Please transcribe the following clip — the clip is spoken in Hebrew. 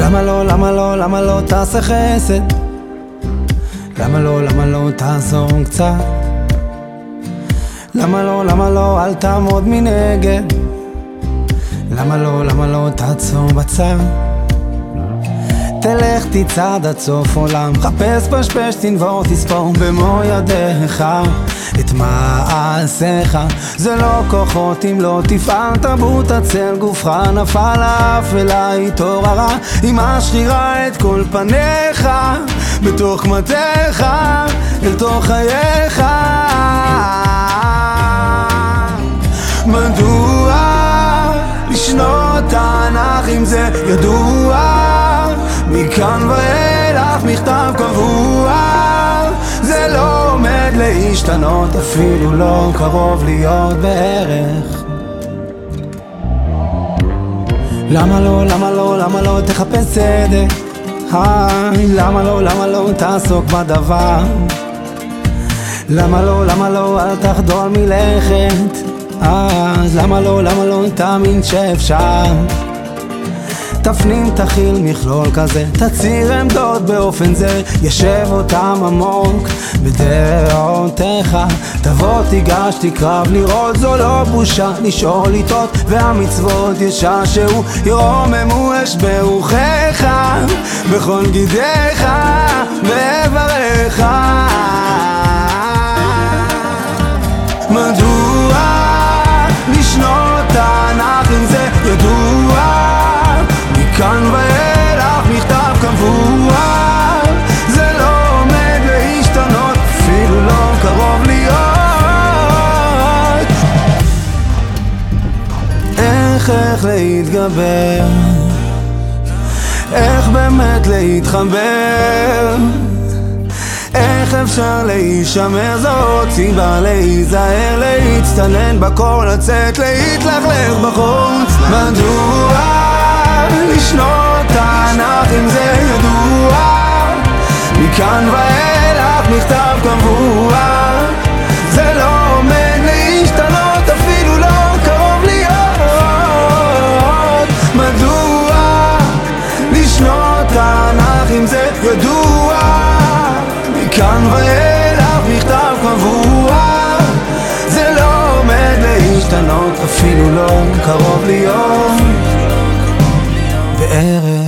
למה לא, למה לא, למה לא תעשה חסד? למה לא, למה לא תעזור קצת? למה לא, למה לא, אל תעמוד מנגד? למה לא, למה לא תעצור בצד? תלך תצעד עד סוף עולם, חפש פשפש תנבור תספור במו ידיך את מעשיך. זה לא כוחות אם לא תפעל תרבות הצל גופך נפל האפלה התעוררה היא משחירה את כל פניך בתוך מטיך אל תוך חייך. מדוע לשנות תנ"ך אם זה ידוע מכאן ואילך מכתב קבוע זה לא עומד להשתנות אפילו לא קרוב להיות בערך למה לא, למה לא, למה לא תחפש צדק? היי, למה לא, למה לא תעסוק בדבר? למה לא, למה לא, אל תחדול מלכת? אז למה לא, למה לא תאמין שאפשר? תפנים, תכיל מכלול כזה, תצהיר עמדות באופן זה, ישב אותם עמוק בדעותיך. תבוא, תיגש, תקרב, לראות זו לא בושה, לשאול, לטעות, והמצוות ישעשעו, ירוממו אש ברוחך, בכל גידיך, איך איך להתגבר? איך באמת להתחבר? איך אפשר להישמר? זאת סיבה להיזהר להצטנן בקור לצאת להתלכלך בחוץ מדוע לשנות תנ"ך אם זה ידוע? מכאן ואילך מכתב קבוע אם זה ידוע. מכאן ואילך מכתב קבוע. זה לא עומד להשתנות אפילו לא קרוב להיות בערב